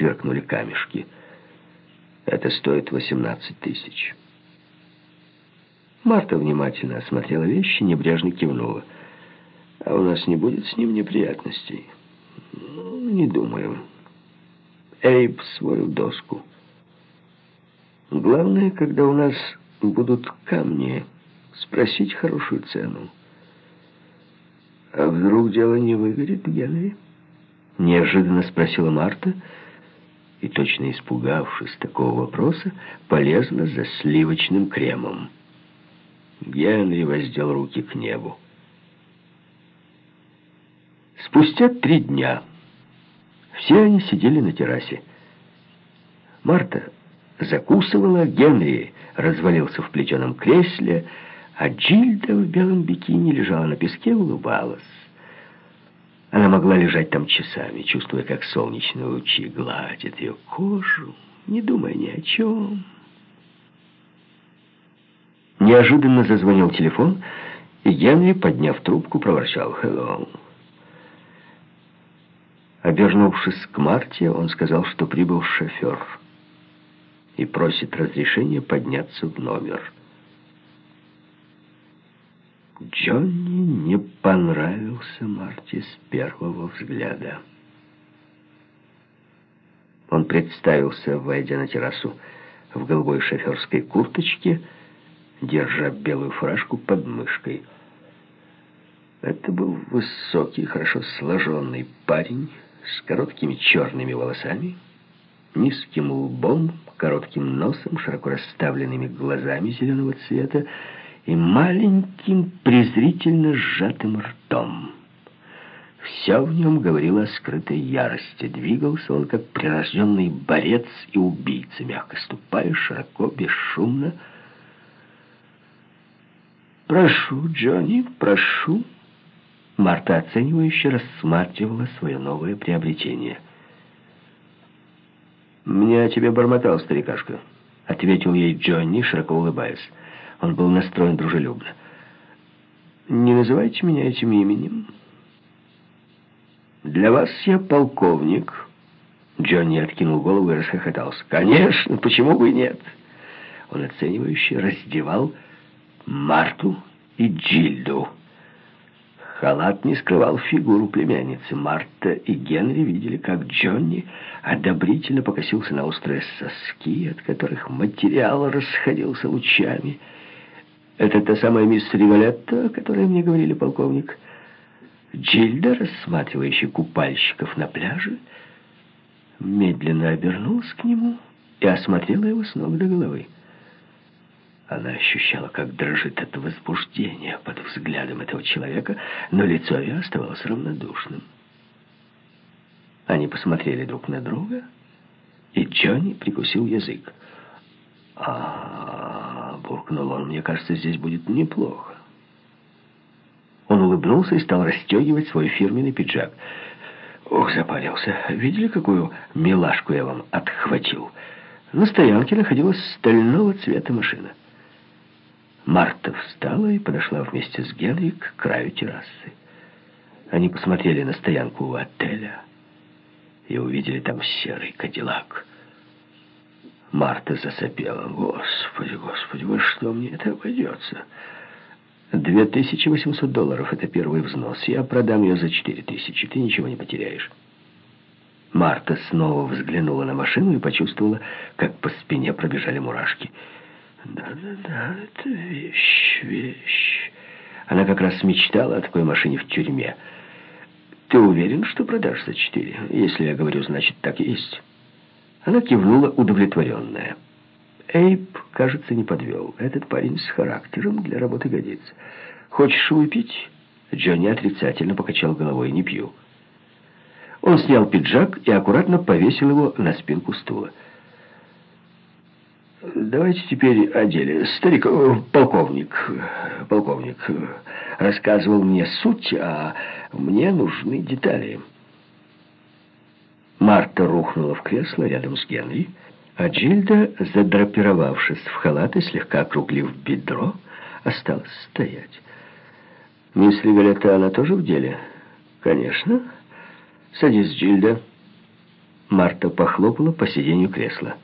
сверкнули камешки. Это стоит 18 тысяч. Марта внимательно осмотрела вещи, небрежно кивнула. А у нас не будет с ним неприятностей? Не думаю. Эйб свою доску. Главное, когда у нас будут камни, спросить хорошую цену. А вдруг дело не выгорит, Генри? Неожиданно спросила Марта, и, точно испугавшись такого вопроса, полезла за сливочным кремом. Генри воздел руки к небу. Спустя три дня все они сидели на террасе. Марта закусывала, Генри развалился в плетеном кресле, а Джильда в белом бикини лежала на песке и улыбалась. Она могла лежать там часами, чувствуя, как солнечные лучи гладят ее кожу, не думая ни о чем. Неожиданно зазвонил телефон, и Генри, подняв трубку, проворчал «Hello». Обернувшись к Марте, он сказал, что прибыл шофер и просит разрешения подняться в номер. Джонни не понравился Марте с первого взгляда. Он представился, войдя на террасу в голубой шоферской курточке, держа белую фуражку под мышкой. Это был высокий, хорошо сложенный парень с короткими черными волосами, низким лбом, коротким носом, широко расставленными глазами зеленого цвета и маленьким презрительно сжатым ртом. Все в нем говорило о скрытой ярости. Двигался он, как прирожденный борец и убийца, мягко ступая, широко, бесшумно. «Прошу, Джонни, прошу». Марта оценивающе рассматривала свое новое приобретение. «Мне о тебе бормотал старикашка», — ответил ей Джонни, широко улыбаясь. Он был настроен дружелюбно. «Не называйте меня этим именем. Для вас я полковник». Джонни откинул голову и расхохотался. «Конечно, почему бы и нет?» Он оценивающе раздевал Марту и Джильду. Халат не скрывал фигуру племянницы. Марта и Генри видели, как Джонни одобрительно покосился на острые соски, от которых материал расходился лучами. «Это та самая мисс Ривалетта, о которой мне говорили, полковник?» Джильда, рассматривающая купальщиков на пляже, медленно обернулась к нему и осмотрела его с ног до головы. Она ощущала, как дрожит от возбуждения под взглядом этого человека, но лицо ее оставалось равнодушным. Они посмотрели друг на друга, и Джонни прикусил язык. а, -а, -а буркнул он, — мне кажется, здесь будет неплохо. Он улыбнулся и стал расстегивать свой фирменный пиджак. Ох, запарился. Видели, какую милашку я вам отхватил? На стоянке находилась стального цвета машина. Марта встала и подошла вместе с Генри к краю террасы. Они посмотрели на стоянку у отеля и увидели там серый кадиллак. Марта засопела. «Господи, господи, во что мне это обойдется?» «Две тысячи восемьсот долларов — это первый взнос. Я продам ее за четыре тысячи. Ты ничего не потеряешь». Марта снова взглянула на машину и почувствовала, как по спине пробежали мурашки. Да-да-да, это вещь, вещь. Она как раз мечтала о такой машине в тюрьме. Ты уверен, что продашь за четыре? Если я говорю, значит, так и есть. Она кивнула удовлетворенная. Эйп, кажется, не подвел. Этот парень с характером для работы годится. Хочешь выпить? Джонни отрицательно покачал головой. Не пью. Он снял пиджак и аккуратно повесил его на спинку стула. Давайте теперь о деле. Старик, э, полковник, полковник рассказывал мне суть, а мне нужны детали. Марта рухнула в кресло рядом с Генри, а Джильда, задрапировавшись в халат и слегка округлив бедро, осталась стоять. «Мисс Ригалетта, она тоже в деле?» «Конечно. Садись, Джильда». Марта похлопала по сиденью кресла.